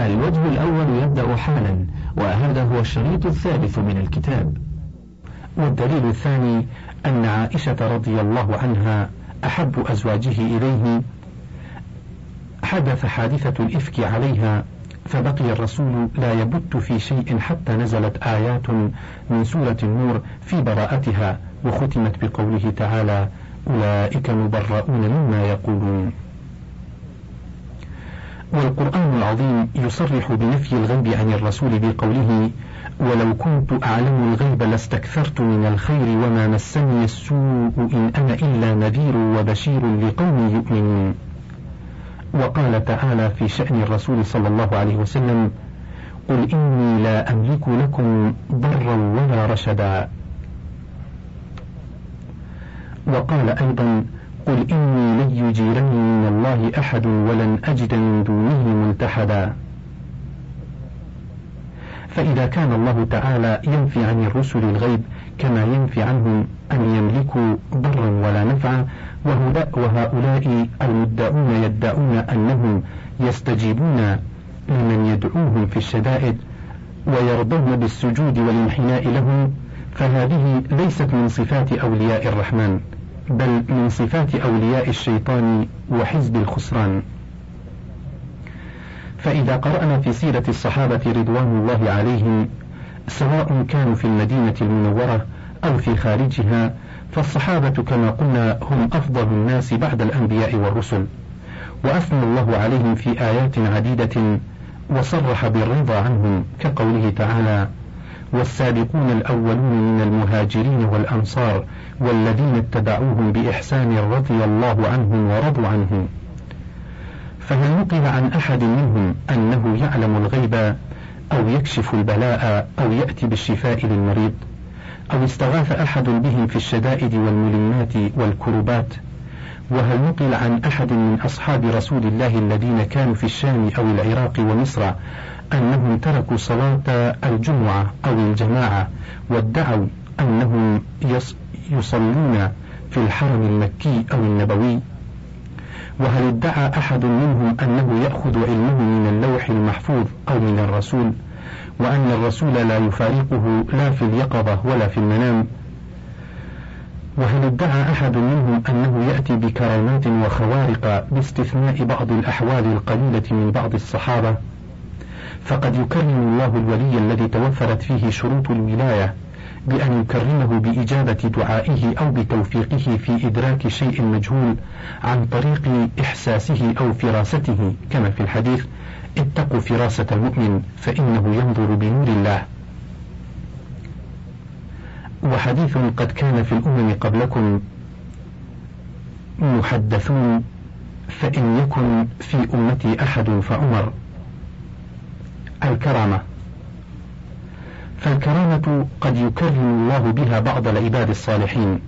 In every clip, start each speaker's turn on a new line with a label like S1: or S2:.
S1: الوجه الأول يبدأ حالا وهذا هو الشريط الثالث من الكتاب. والدليل الثاني أن عائشة رضي الله عنها أحب أزواجه إليه. حدث حادثة الإفك عليها فبقي الرسول لا يبت في شيء حتى نزلت آيات من سورة النور في براءتها وختمت بقوله تعالى أولئك مبرؤون مما يقولون والقرآن العظيم يصرح بنفي الغيب عن الرسول بقوله ولو كنت أعلم الغيب لاستكثرت من الخير وما مسني السوء إن أنا إلا نذير وبشير لقوم يؤمنون. وقال تعالى في شأن الرسول صلى الله عليه وسلم قل إني لا أملك لكم ضرا ولا رشدا. وقال أيضا قل إني لن يجيرني من الله أحد ولن أجد من دونه ملتحدا. فإذا كان الله تعالى ينفي عن الرسل الغيب كما ينفي عنهم أن يملكوا ضرا ولا نفعا وهؤلاء المدعون يدعون أنهم يستجيبون لمن يدعوهم في الشدائد ويرضون بالسجود والانحناء لهم فهذه ليست من صفات أولياء الرحمن. بل من صفات أولياء الشيطان وحزب الخسران. فإذا قرأنا في سيرة الصحابة رضوان الله عليهم سواء كانوا في المدينة المنورة أو في خارجها فالصحابة كما قلنا هم أفضل الناس بعد الأنبياء والرسل وأثنى الله عليهم في آيات عديدة وصرح بالرضا عنهم كقوله تعالى والسابقون الأولون من المهاجرين والأنصار والذين اتبعوهم بإحسان رضي الله عنهم ورضوا عنهم. فهل نقل عن أحد منهم أنه يعلم الغيب أو يكشف البلاء أو يأتي بالشفاء للمريض أو استغاث أحد بهم في الشدائد والملمات والكربات؟ وهل نقل عن أحد من أصحاب رسول الله الذين كانوا في الشام أو العراق ومصر أنهم تركوا صلاة الجمعة أو الجماعة وادعوا أنهم يصلون في الحرم المكي أو النبوي. وهل ادعى أحد منهم أنه يأخذ علمه من اللوح المحفوظ أو من الرسول وأن الرسول لا يفارقه لا في اليقظة ولا في المنام؟ وهل ادعى أحد منهم أنه يأتي بكرامات وخوارق باستثناء بعض الأحوال القليلة من بعض الصحابة؟ فقد يكرم الله الولي الذي توفرت فيه شروط الولاية بأن يكرمه بإجابة دعائه أو بتوفيقه في إدراك شيء مجهول عن طريق إحساسه أو فراسته. كما في الحديث اتقوا فراسة المؤمن فإنه ينظر بنور الله. وحديث قد كان في الأمم قبلكم محدثون فإن يكن في أمتي أحد فعمر. الكرامة. فالكرامة قد يكرم الله بها بعض العباد الصالحين.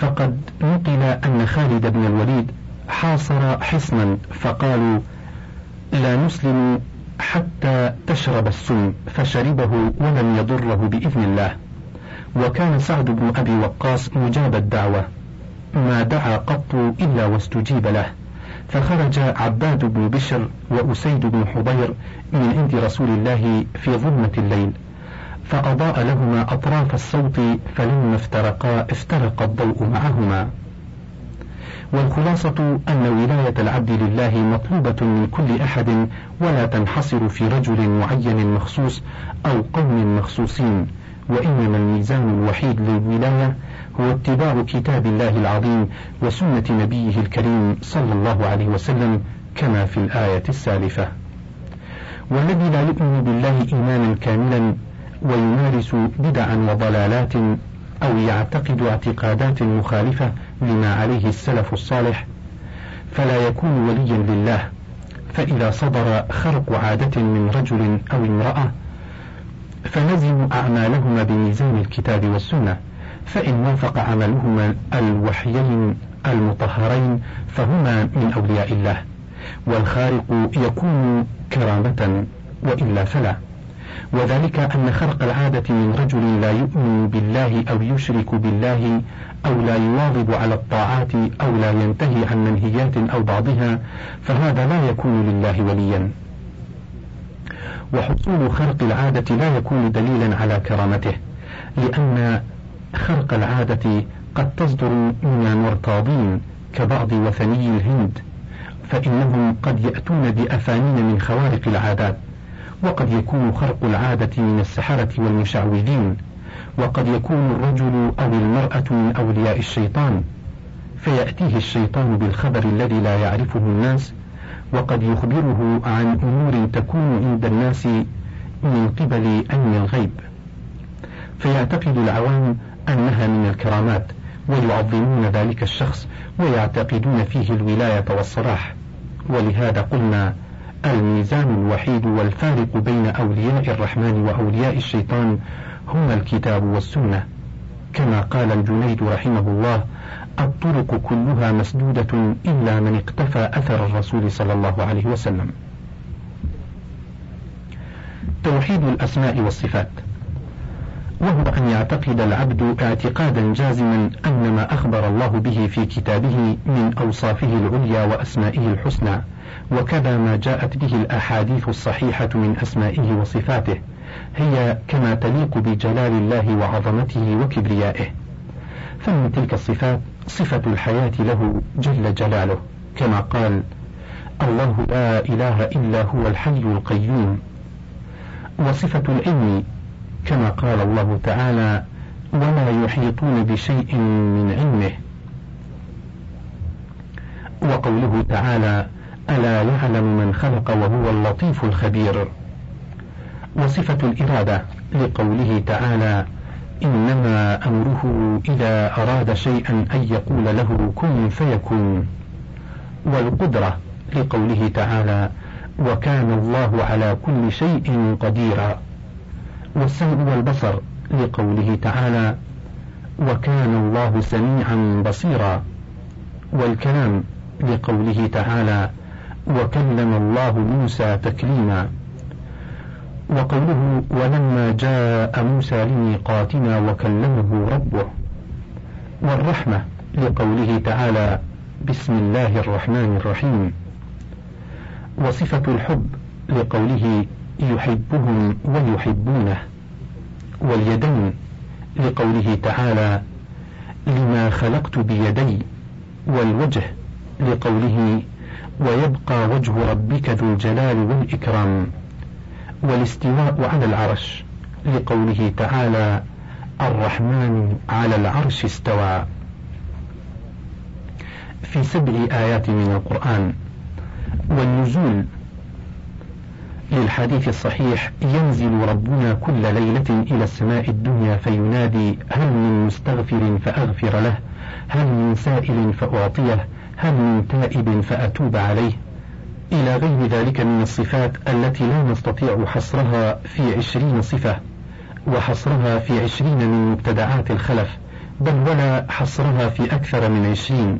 S1: فقد نقل أن خالد بن الوليد حاصر حصنا فقالوا لا نسلم حتى تشرب السم. فشربه ولم يضره بإذن الله. وكان سعد بن أبي وقاص مجاب الدعوة. ما دعا قط إلا واستجيب له. فخرج عباد بن بشر وأسيد بن حضير من عند رسول الله في ظلمة الليل فأضاء لهما أطراف الصوت فلما افترقا افترق الضوء معهما. والخلاصة أن ولاية العبد لله مطلوبة من كل أحد ولا تنحصر في رجل معين مخصوص أو قوم مخصوصين وإنما الميزان الوحيد للولاية هو اتباع كتاب الله العظيم وسنة نبيه الكريم صلى الله عليه وسلم كما في الآية السالفة. والذي لا يؤمن بالله إيمانا كاملا ويمارس بدعا وضلالات أو يعتقد اعتقادات مخالفة لما عليه السلف الصالح فلا يكون وليا لله فإذا صدر خرق عادة من رجل أو امرأة فلزموا أعمالهما بميزان الكتاب والسنة فإن وافق عملهما الوحيين المطهرين فهما من أولياء الله والخارق يكون كرامة وإلا فلا. وذلك أن خرق العادة من رجل لا يؤمن بالله أو يشرك بالله أو لا يواظب على الطاعات أو لا ينتهي عن منهيات أو بعضها فهذا لا يكون لله وليا. وحصول خرق العادة لا يكون دليلا على كرامته لأن خرق العادة قد تصدر من المرتاضين كبعض وثني الهند فإنهم قد يأتون بأفانين من خوارق العادات وقد يكون خرق العادة من السحرة والمشعوذين وقد يكون الرجل أو المرأة من أولياء الشيطان فيأتيه الشيطان بالخبر الذي لا يعرفه الناس وقد يخبره عن أمور تكون عند الناس من قبل علم الغيب. فيعتقد العوام أنها من الكرامات ويعظمون ذلك الشخص ويعتقدون فيه الولاية والصلاح. ولهذا قلنا الميزان الوحيد والفارق بين أولياء الرحمن وأولياء الشيطان هما الكتاب والسنة. كما قال الجنيد رحمه الله الطرق كلها مسدودة إلا من اقتفى أثر الرسول صلى الله عليه وسلم. توحيد الأسماء والصفات. وهو أن يعتقد العبد اعتقادا جازما أن ما أخبر الله به في كتابه من أوصافه العليا وأسمائه الحسنى وكذا ما جاءت به الأحاديث الصحيحة من أسمائه وصفاته هي كما تليق بجلال الله وعظمته وكبريائه. فمن تلك الصفات صفة الحياة له جل جلاله كما قال الله لا إله إلا هو الحي القيوم وصفة العلم كما قال الله تعالى ولا يحيطون بشيء من علمه. وقوله تعالى ألا يعلم من خلق وهو اللطيف الخبير. وصفة الإرادة لقوله تعالى إنما أمره إذا أراد شيئا أن يقول له كن فيكون. والقدرة لقوله تعالى وكان الله على كل شيء قديرا. والسمع والبصر لقوله تعالى وكان الله سميعا بصيرا والكلام لقوله تعالى وكلم الله موسى تكليما وقوله ولما جاء موسى لميقاتنا وكلمه ربه والرحمة لقوله تعالى بسم الله الرحمن الرحيم وصفة الحب لقوله يحبهم ويحبونه واليدين لقوله تعالى لما خلقت بيدي والوجه لقوله ويبقى وجه ربك ذو الجلال والإكرام والاستواء على العرش لقوله تعالى الرحمن على العرش استوى. في سبع آيات من القرآن والنزول للحديث الصحيح ينزل ربنا كل ليلة إلى السماء الدنيا فينادي هل من مستغفر فأغفر له؟ هل من سائل فأعطيه؟ هل من تائب فأتوب عليه؟ إلى غير ذلك من الصفات التي لا نستطيع حصرها في عشرين صفة وحصرها في عشرين من مبتدعات الخلف بل ولا حصرها في أكثر من عشرين.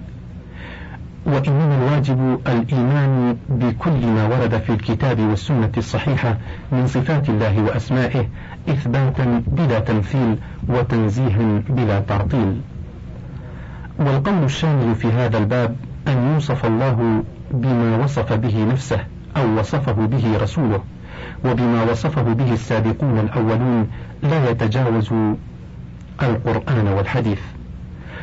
S1: وإنما الواجب الإيمان بكل ما ورد في الكتاب والسنة الصحيحة من صفات الله وأسمائه إثباتا بلا تمثيل وتنزيها بلا تعطيل. والقول الشامل في هذا الباب أن يوصف الله بما وصف به نفسه أو وصفه به رسوله وبما وصفه به السابقون الأولون لا يتجاوز القرآن والحديث.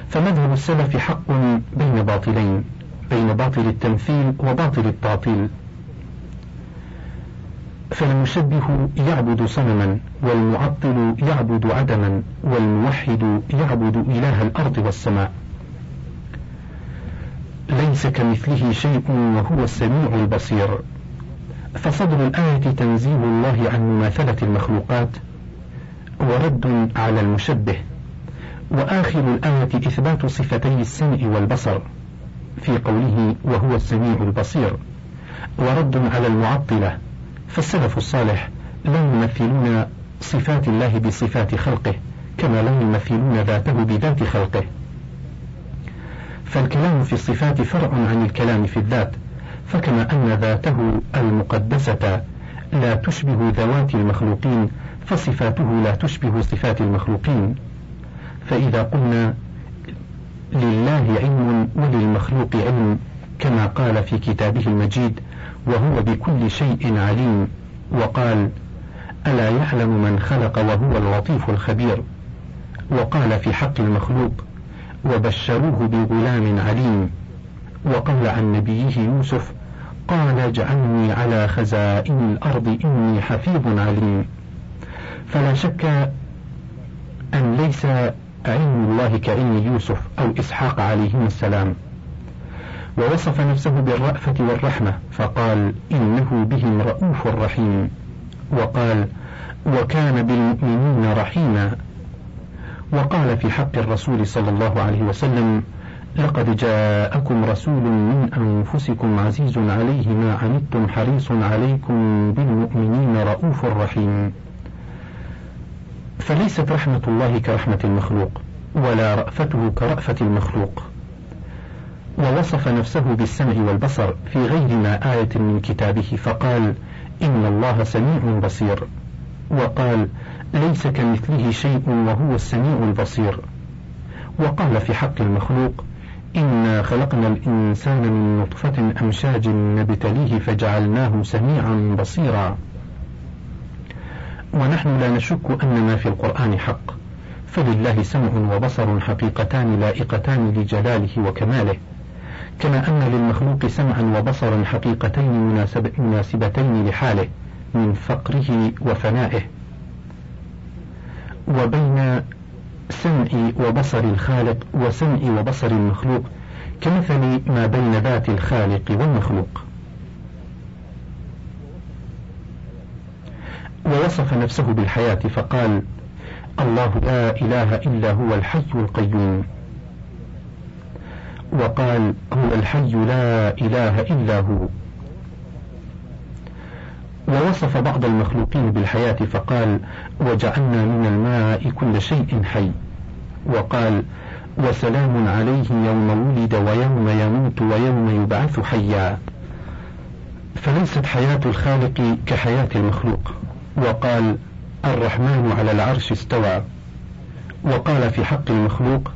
S1: فمذهب السلف حق بين باطلين. بين باطل التمثيل وباطل التعطيل. فالمشبه يعبد صنما والمعطل يعبد عدما والموحد يعبد إله الأرض والسماء. ليس كمثله شيء وهو السميع البصير. فصدر الآية تنزيه الله عن مماثلة المخلوقات ورد على المشبه. وآخر الآية إثبات صفتي السمع والبصر. في قوله وهو السميع البصير. ورد على المعطلة فالسلف الصالح لا يمثلون صفات الله بصفات خلقه كما لا يمثلون ذاته بذات خلقه. فالكلام في الصفات فرع عن الكلام في الذات فكما أن ذاته المقدسة لا تشبه ذوات المخلوقين فصفاته لا تشبه صفات المخلوقين. فإذا قلنا لله علم وللمخلوق علم كما قال في كتابه المجيد وهو بكل شيء عليم. وقال ألا يعلم من خلق وهو اللطيف الخبير؟ وقال في حق المخلوق وبشروه بغلام عليم. وقال عن نبيه يوسف قال اجعلني على خزائن الأرض إني حفيظ عليم. فلا شك أن ليس علم الله كعلم يوسف أو إسحاق عليهما السلام. ووصف نفسه بالرأفة والرحمة فقال إنه بهم رؤوف رحيم. وقال وكان بالمؤمنين رحيما. وقال في حق الرسول صلى الله عليه وسلم لقد جاءكم رسول من أنفسكم عزيز عليه ما عنتم حريص عليكم بالمؤمنين رؤوف رحيم. فليست رحمة الله كرحمة المخلوق ولا رأفته كرأفة المخلوق. ووصف نفسه بالسمع والبصر في غير ما آية من كتابه فقال إن الله سميع بصير. وقال ليس كمثله شيء وهو السميع البصير. وقال في حق المخلوق إنا خلقنا الإنسان من نطفة أمشاج نبتليه فجعلناه سميعا بصيرا. ونحن لا نشك أن ما في القرآن حق. فلله سمع وبصر حقيقتان لائقتان لجلاله وكماله. كما أن للمخلوق سمعا وبصرا حقيقتين مناسب مناسبتين لحاله من فقره وفنائه. وبين سمع وبصر الخالق وسمع وبصر المخلوق كمثل ما بين ذات الخالق والمخلوق. ووصف نفسه بالحياة فقال الله لا إله إلا هو الحي القيوم. وقال هو الحي لا إله إلا هو. ووصف بعض المخلوقين بالحياة فقال وجعلنا من الماء كل شيء حي. وقال وسلام عليه يوم ولد ويوم يموت ويوم يبعث حيا. فليست حياة الخالق كحياة المخلوق. وقال الرحمن على العرش استوى وقال في حق المخلوق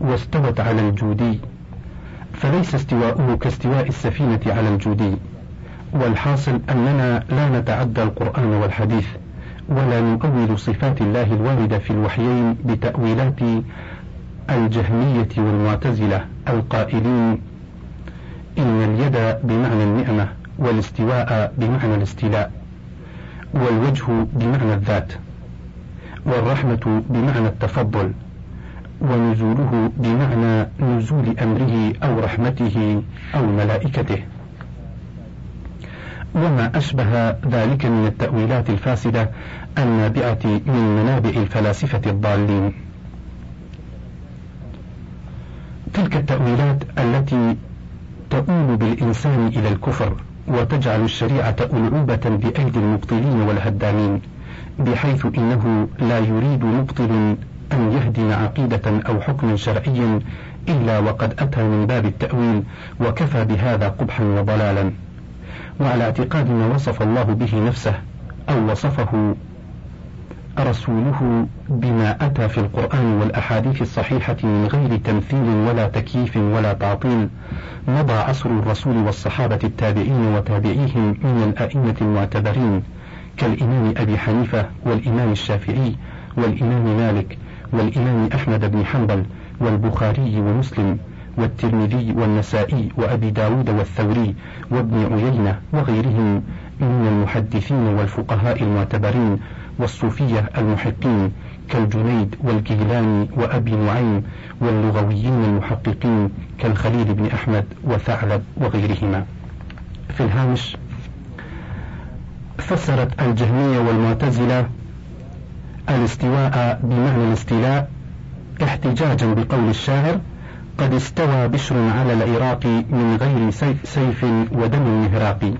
S1: واستوت على الجودي فليس استواؤه كاستواء السفينة على الجودي والحاصل أننا لا نتعدى القرآن والحديث ولا نؤول صفات الله الواردة في الوحيين بتأويلات الجهمية والمعتزلة القائلين إن اليد بمعنى النعمة والاستواء بمعنى الاستيلاء. والوجه بمعنى الذات والرحمة بمعنى التفضل ونزوله بمعنى نزول أمره أو رحمته أو ملائكته. وما أشبه ذلك من التأويلات الفاسدة النابعة من منابع الفلاسفة الضالين. تلك التأويلات التي تؤول بالإنسان إلى الكفر وتجعل الشريعة ألعوبة بأيدي المبطلين والهدامين بحيث إنه لا يريد مبطل أن يهدم عقيدة أو حكما شرعيا إلا وقد أتى من باب التأويل وكفى بهذا قبحا وضلالا. وعلى اعتقاد ما وصف الله به نفسه أو وصفه رسوله بما أتى في القرآن والأحاديث الصحيحة من غير تمثيل ولا تكييف ولا تعطيل مضى عصر الرسول والصحابة التابعين وتابعيهم من الأئمة المعتبرين كالإمام أبي حنيفة والإمام الشافعي والإمام مالك والإمام أحمد بن حنبل والبخاري ومسلم والترمذي والنسائي وأبي داود والثوري وابن عيينة وغيرهم من المحدثين والفقهاء المعتبرين والصوفية المحقين كالجنيد والجيلاني وأبي نعيم واللغويين المحققين كالخليل بن أحمد وثعلب وغيرهما. في الهامش فسرت الجهمية والمعتزلة الاستواء بمعنى الاستيلاء احتجاجا بقول الشاعر قد استوى بشر على العراق من غير سيف ودم مهراق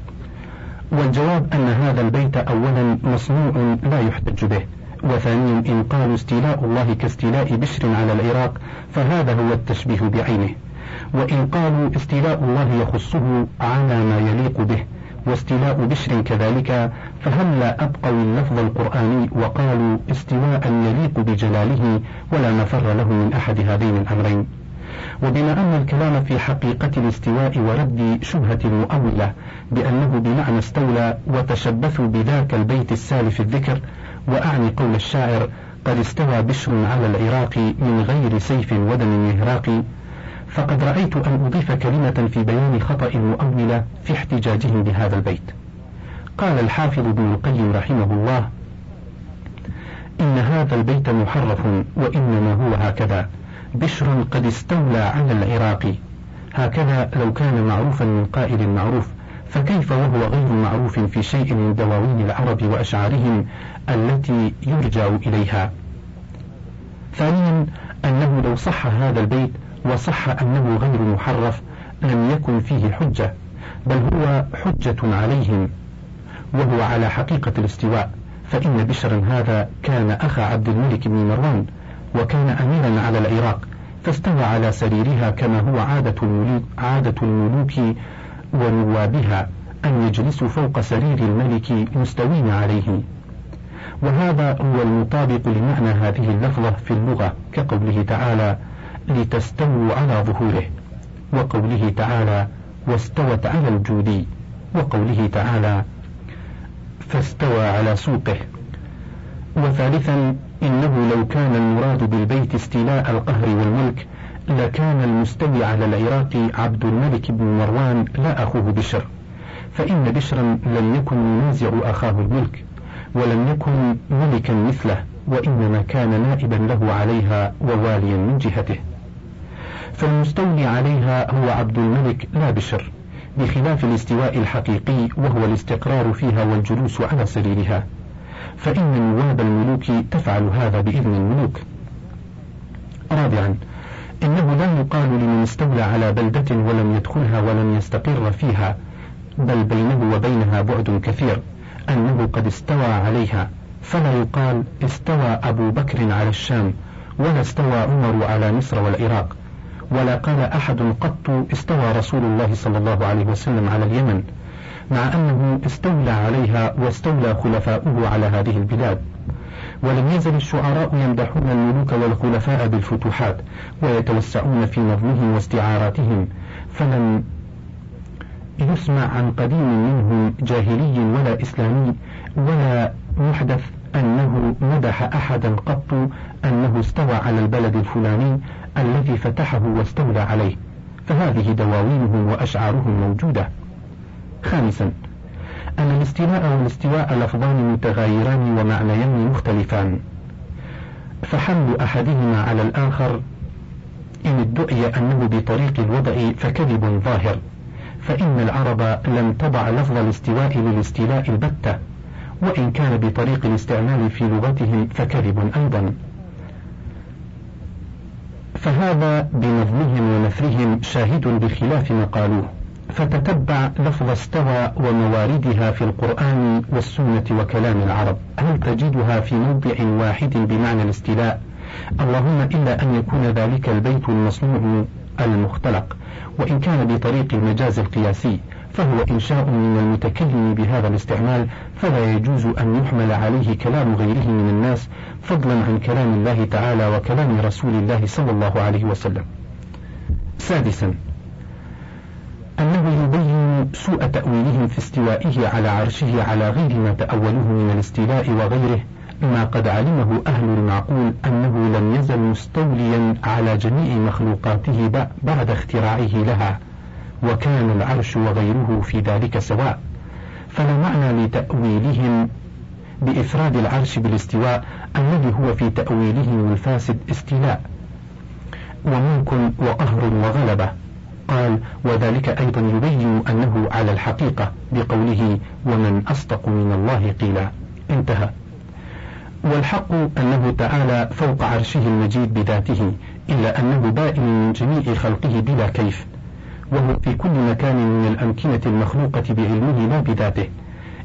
S1: والجواب أن هذا البيت أولا مصنوع لا يحتج به وثانيا إن قالوا استيلاء الله كاستيلاء بشر على العراق فهذا هو التشبيه بعينه. وإن قالوا استيلاء الله يخصه على ما يليق به واستيلاء بشر كذلك فهل لا أبقوا اللفظ القرآني وقالوا استواء يليق بجلاله ولا مفر له من أحد هذين الأمرين؟ وبما أن الكلام في حقيقة الاستواء ورد شبهة المؤولة بأنه بمعنى استولى وتشبثوا بذاك البيت السالف الذكر وأعني قول الشاعر قد استوى بشر على العراق من غير سيف ودم يهراق فقد رأيت أن أضيف كلمة في بيان خطأ المؤولة في احتجاجهم بهذا البيت. قال الحافظ ابن القيم رحمه الله إن هذا البيت محرف وإنما هو هكذا بشر قد استولى على العراق. هكذا لو كان معروفا من قائل معروف فكيف وهو غير معروف في شيء من دواوين العرب وأشعارهم التي يرجع إليها؟ ثانيا أنه لو صح هذا البيت وصح أنه غير محرف لم يكن فيه حجة بل هو حجة عليهم. وهو على حقيقة الاستواء فإن بشرا هذا كان أخا عبد الملك بن مروان وكان أميرا على العراق فاستوى على سريرها كما هو عادة الملوك, عادة الملوك ونوابها أن يجلسوا فوق سرير الملك مستوين عليه. وهذا هو المطابق لمعنى هذه اللفظة في اللغة كقوله تعالى لتستووا على ظهوره وقوله تعالى واستوت على الجودي وقوله تعالى فاستوى على سوقه وثالثا إنه لو كان المراد بالبيت استيلاء القهر والملك لكان المستوي على العراق عبد الملك بن مروان لا أخوه بشر. فإن بشرا لم يكن ينازع أخاه الملك ولم يكن ملكا مثله وإنما كان نائبا له عليها وواليا من جهته. فالمستولي عليها هو عبد الملك لا بشر بخلاف الاستواء الحقيقي وهو الاستقرار فيها والجلوس على سريرها. فإن نواب الملوك تفعل هذا بإذن الملوك. رابعا إنه لا يقال لمن استولى على بلدة ولم يدخلها ولم يستقر فيها بل بينه وبينها بعد كثير أنه قد استوى عليها فلا يقال استوى أبو بكر على الشام ولا استوى عمر على مصر والعراق ولا قال أحد قط استوى رسول الله صلى الله عليه وسلم على اليمن. مع أنه استولى عليها واستولى خلفاؤه على هذه البلاد. ولم يزل الشعراء يمدحون الملوك والخلفاء بالفتوحات ويتوسعون في نظمهم واستعاراتهم فلم يسمع عن قديم منهم جاهلي ولا إسلامي ولا محدث أنه مدح أحدا قط أنه استوى على البلد الفلاني الذي فتحه واستولى عليه. فهذه دواوينهم وأشعارهم موجودة. خامسا أن الاستيلاء والاستواء لفظان متغايران ومعنيان مختلفان. فحمل أحدهما على الآخر إن ادعي أنه بطريق الوضع فكذب ظاهر فإن العرب لم تضع لفظ الاستواء للاستيلاء البتة وإن كان بطريق الاستعمال في لغتهم فكذب أيضا. فهذا بنظمهم ونثرهم شاهد بخلاف ما قالوه. فتتبع لفظ استوى ومواردها في القرآن والسنة وكلام العرب هل تجدها في موضع واحد بمعنى الاستيلاء اللهم إلا أن يكون ذلك البيت المصنوع المختلق وإن كان بطريق المجاز القياسي فهو إنشاء من المتكلم بهذا الاستعمال فلا يجوز أن يحمل عليه كلام غيره من الناس فضلا عن كلام الله تعالى وكلام رسول الله صلى الله عليه وسلم. سادسا سوء تأويلهم في استوائه على عرشه على غير ما تأولوه من الاستيلاء وغيره ما قد علمه أهل المعقول أنه لم يزل مستوليا على جميع مخلوقاته بعد اختراعه لها وكان العرش وغيره في ذلك سواء. فلا معنى لتأويلهم بإفراد العرش بالاستواء الذي هو في تأويلهم الفاسد استيلاء. وملك وقهر وغلبة. قال وذلك أيضا يبين أنه على الحقيقة بقوله ومن أصدق من الله قيلا. انتهى. والحق أنه تعالى فوق عرشه المجيد بذاته إلا أنه بائن من جميع خلقه بلا كيف وهو في كل مكان من الأمكنة المخلوقة بعلمه لا بذاته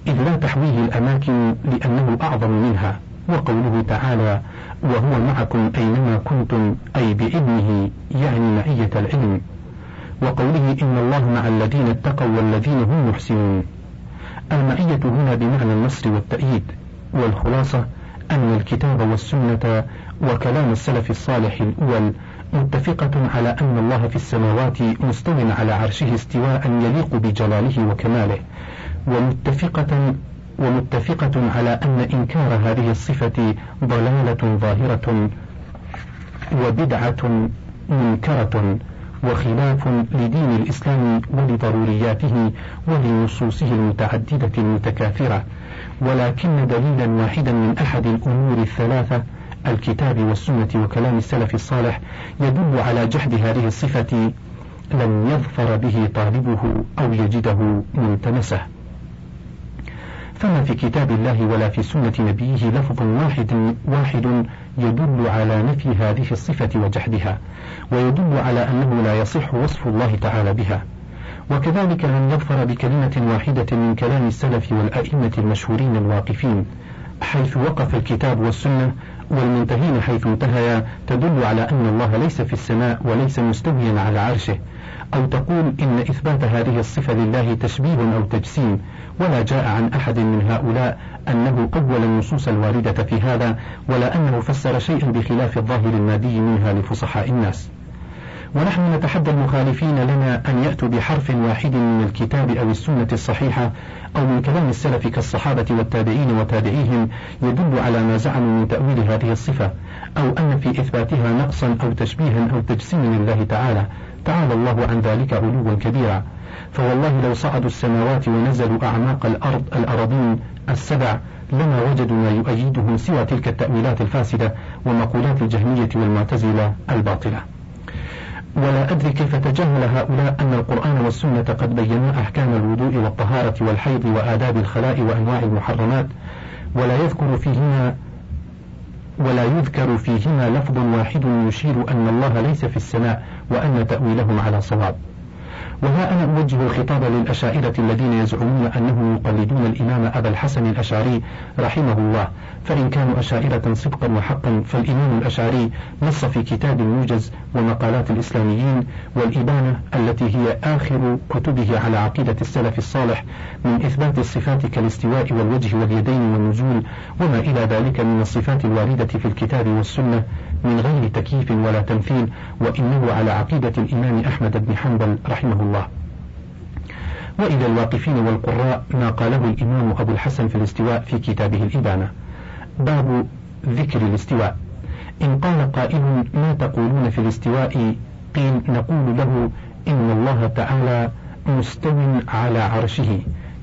S1: إذ لا تحويه الأماكن لأنه أعظم منها وقوله تعالى وهو معكم أينما كنتم أي بعلمه يعني معية العلم. وقوله إن الله مع الذين اتقوا والذين هم محسنون. المعية هنا بمعنى النصر والتأييد والخلاصة أن الكتاب والسنة وكلام السلف الصالح الأول متفقة على أن الله في السماوات مستو على عرشه استواء يليق بجلاله وكماله ومتفقة ومتفقة على أن إنكار هذه الصفة ضلالة ظاهرة وبدعة منكرة. وخلاف لدين الإسلام ولضرورياته ولنصوصه المتعددة المتكاثرة. ولكن دليلا واحدا من أحد الأمور الثلاثة الكتاب والسنة وكلام السلف الصالح يدل على جحد هذه الصفة لم يظفر به طالبه أو يجده ملتمسه. فما في كتاب الله ولا في سنة نبيه لفظ واحد واحد يدل على نفي هذه الصفة وجحدها ويدل على أنه لا يصح وصف الله تعالى بها. وكذلك لم يظفر بكلمة واحدة من كلام السلف والأئمة المشهورين الواقفين حيث وقف الكتاب والسنة والمنتهين حيث انتهيا تدل على أن الله ليس في السماء وليس مستويا على عرشه. أو تقول إن إثبات هذه الصفة لله تشبيه أو تجسيم ولا جاء عن أحد من هؤلاء أنه أول النصوص الواردة في هذا ولا أنه فسر شيئا بخلاف الظاهر المادي منها لفصحاء الناس. ونحن نتحدى المخالفين لنا أن يأتوا بحرف واحد من الكتاب أو السنة الصحيحة أو من كلام السلف كالصحابة والتابعين وتابعيهم يدل على ما زعموا من تأويل هذه الصفة أو أن في إثباتها نقصا أو تشبيها أو تجسيما لله تعالى. تعالى الله عن ذلك علوا كبيرا. فوالله لو صعدوا السماوات ونزلوا أعماق الأرض الأراضين السبع لما وجدوا ما يؤيدهم سوى تلك التأويلات الفاسدة ومقولات الجهمية والمعتزلة الباطلة. ولا أدري كيف تجاهل هؤلاء أن القرآن والسنة قد بينا أحكام الوضوء والطهارة والحيض وآداب الخلاء وأنواع المحرمات ولا يذكر فيهما ولا يذكر فيهما لفظ واحد يشير أن الله ليس في السماء وأن تأويلهم على صواب. وها أنا أوجه الخطاب للأشاعرة الذين يزعمون أنهم يقلدون الإمام أبا الحسن الأشعري رحمه الله. فإن كانوا أشاعرة صدقا وحقا فالإمام الأشعري نص في كتاب الموجز ومقالات الإسلاميين والإبانة التي هي آخر كتبه على عقيدة السلف الصالح من إثبات الصفات كالاستواء والوجه واليدين والنزول وما إلى ذلك من الصفات الواردة في الكتاب والسنة. من غير تكييف ولا تمثيل وإنه على عقيدة الإمام أحمد بن حنبل رحمه الله. وإلى الواقفين والقراء ما قاله الإمام أبو الحسن في الاستواء في كتابه الإبانة. باب ذكر الاستواء. إن قال قائل ما تقولون في الاستواء؟ قيل نقول له إن الله تعالى مستو على عرشه.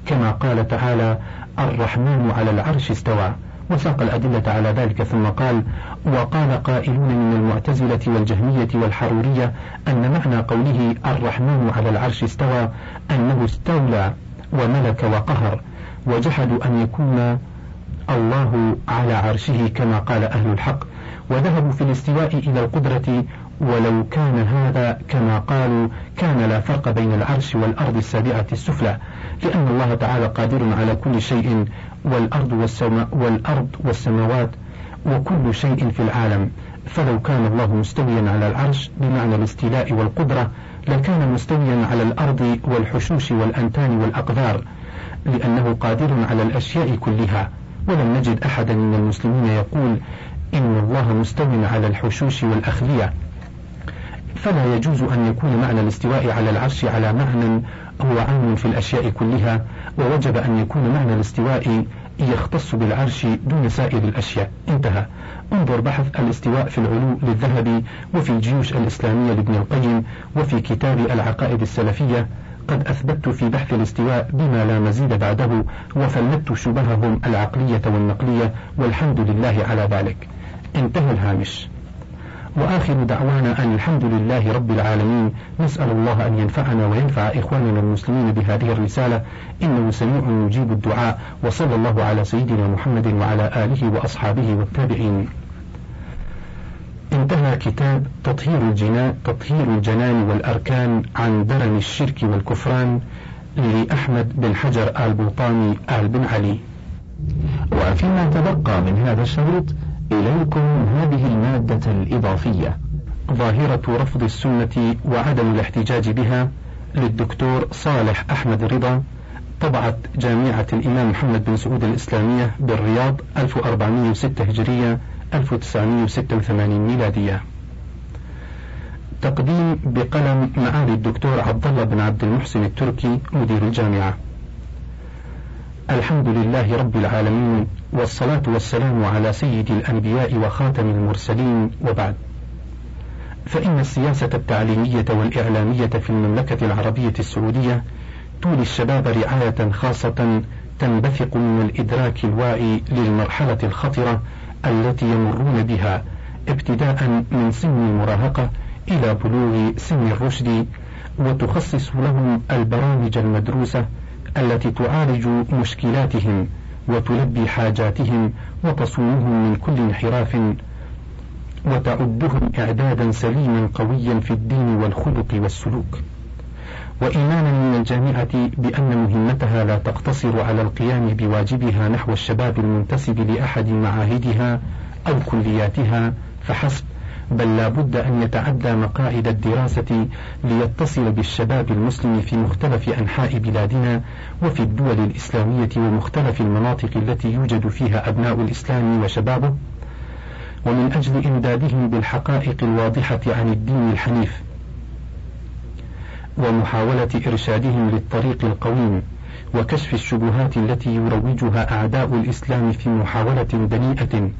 S1: كما قال تعالى الرحمن على العرش استوى. وساق الأدلة على ذلك ثم قال وقال قائلون من المعتزلة والجهمية والحرورية أن معنى قوله الرحمن على العرش استوى أنه استولى وملك وقهر وجحدوا أن يكون الله على عرشه كما قال أهل الحق وذهبوا في الاستواء إلى القدرة ولو كان هذا كما قالوا كان لا فرق بين العرش والأرض السابعة السفلى لأن الله تعالى قادر على كل شيء والأرض, والسماء والأرض والسماوات وكل شيء في العالم. فلو كان الله مستويا على العرش بمعنى الاستيلاء والقدرة لكان مستويا على الأرض والحشوش والأنتان والأقذار لأنه قادر على الأشياء كلها. ولم نجد أحدا من المسلمين يقول إن الله مستو على الحشوش والأخلية. فلا يجوز أن يكون معنى الاستواء على العرش على معنى هو عام في الأشياء كلها ووجب أن يكون معنى الاستواء يختص بالعرش دون سائر الأشياء. انتهى. انظر بحث الاستواء في العلو للذهبي وفي الجيوش الإسلامية لابن القيم وفي كتاب العقائد السلفية. قد أثبت في بحث الاستواء بما لا مزيد بعده وفلت شبههم العقلية والنقلية والحمد لله على ذلك. انتهى الهامش. وآخر دعوانا أن الحمد لله رب العالمين. نسأل الله أن ينفعنا وينفع إخواننا المسلمين بهذه الرسالة. إنه سميع يجيب الدعاء. وصلى الله على سيدنا محمد وعلى آله وأصحابه والتابعين. انتهى كتاب تطهير الجنان تطهير الجنان والأركان عن درن الشرك والكفران لأحمد بن حجر آل آل بن علي.
S2: وفيما تبقى من هذا الشريط إليكم هذه المادة الإضافية.
S1: ظاهرة رفض السنة وعدم الاحتجاج بها للدكتور صالح أحمد رضا طبعت جامعة الإمام محمد بن سعود الإسلامية بالرياض 1406 هجرية 1986 ميلادية. تقديم بقلم معالي الدكتور عبد الله بن عبد المحسن التركي مدير الجامعة. الحمد لله رب العالمين والصلاة والسلام على سيد الأنبياء وخاتم المرسلين وبعد. فإن السياسة التعليمية والإعلامية في المملكة العربية السعودية تولي الشباب رعاية خاصة تنبثق من الإدراك الواعي للمرحلة الخطرة التي يمرون بها ابتداء من سن المراهقة إلى بلوغ سن الرشد وتخصص لهم البرامج المدروسة التي تعالج مشكلاتهم وتلبي حاجاتهم وتصونهم من كل انحراف وتعدهم إعدادا سليما قويا في الدين والخلق والسلوك. وإيمانا من الجامعة بأن مهمتها لا تقتصر على القيام بواجبها نحو الشباب المنتسب لأحد معاهدها أو كلياتها فحسب بل لا بد أن يتعدى مقاعد الدراسة ليتصل بالشباب المسلم في مختلف أنحاء بلادنا وفي الدول الإسلامية ومختلف المناطق التي يوجد فيها أبناء الإسلام وشبابه. ومن أجل إمدادهم بالحقائق الواضحة عن الدين الحنيف ومحاولة إرشادهم للطريق القويم وكشف الشبهات التي يروجها أعداء الإسلام في محاولة دنيئة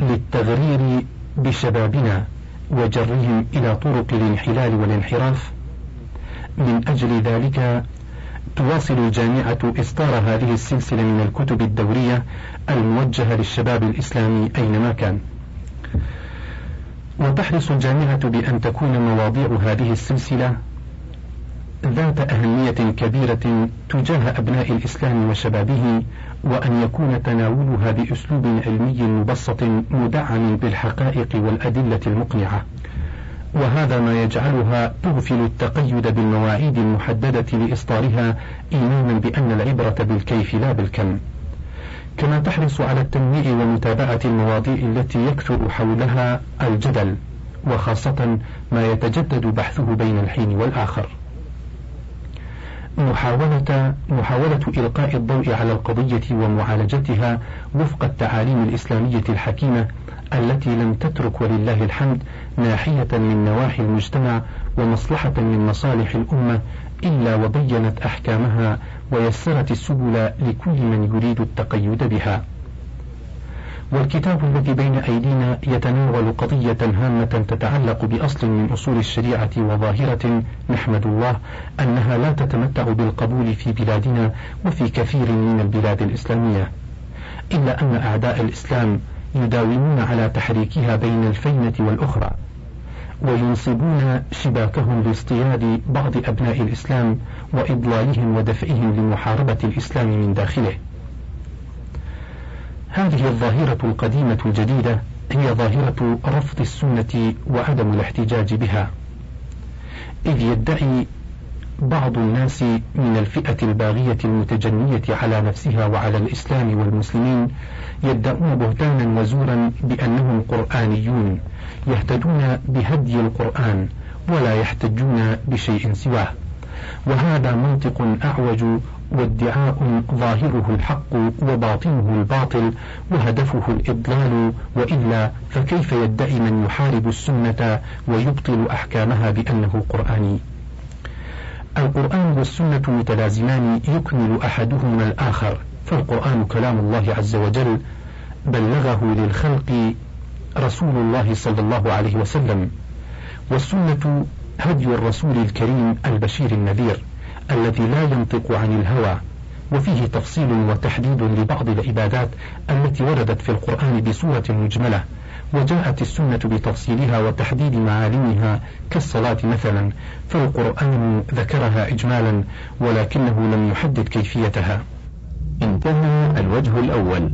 S1: للتغرير بشبابنا وجرهم إلى طرق الانحلال والانحراف. من أجل ذلك تواصل الجامعة إصدار هذه السلسلة من الكتب الدورية الموجهة للشباب الإسلامي أينما كان. وتحرص الجامعة بأن تكون مواضيع هذه السلسلة ذات أهمية كبيرة تجاه أبناء الإسلام وشبابه وأن يكون تناولها بأسلوب علمي مبسط مدعم بالحقائق والأدلة المقنعة. وهذا ما يجعلها تغفل التقيد بالمواعيد المحددة لإصدارها إيمانا بأن العبرة بالكيف لا بالكم. كما تحرص على التنويع ومتابعة المواضيع التي يكثر حولها الجدل وخاصة ما يتجدد بحثه بين الحين والآخر. محاولة محاولة إلقاء الضوء على القضية ومعالجتها وفق التعاليم الإسلامية الحكيمة التي لم تترك ولله الحمد ناحية من نواحي المجتمع ومصلحة من مصالح الأمة إلا وبينت أحكامها ويسرت السبل لكل من يريد التقيد بها. والكتاب الذي بين أيدينا يتناول قضية هامة تتعلق بأصل من أصول الشريعة وظاهرة نحمد الله أنها لا تتمتع بالقبول في بلادنا وفي كثير من البلاد الإسلامية. إلا أن أعداء الإسلام يداومون على تحريكها بين الفينة والأخرى وينصبون شباكهم لاصطياد بعض أبناء الإسلام وإضلالهم ودفعهم لمحاربة الإسلام من داخله. هذه الظاهرة القديمة الجديدة هي ظاهرة رفض السنة وعدم الاحتجاج بها. إذ يدعي بعض الناس من الفئة الباغية المتجنية على نفسها وعلى الإسلام والمسلمين يدعون بهتانا وزورا بأنهم قرآنيون يهتدون بهدي القرآن ولا يحتجون بشيء سواه. وهذا منطق أعوج وادعاء ظاهره الحق وباطنه الباطل وهدفه الإضلال وإلا فكيف يدعي من يحارب السنة ويبطل أحكامها بأنه قرآني القرآن والسنة متلازمان يكمل أحدهما الآخر فالقرآن كلام الله عز وجل بلغه للخلق رسول الله صلى الله عليه وسلم والسنة هدي الرسول الكريم البشير النذير الذي لا ينطق عن الهوى وفيه تفصيل وتحديد لبعض العبادات التي وردت في القرآن بصورة مجملة وجاءت السنة بتفصيلها وتحديد معالمها كالصلاة مثلا فالقرآن ذكرها إجمالا ولكنه لم يحدد كيفيتها.
S2: انتهى الوجه الأول.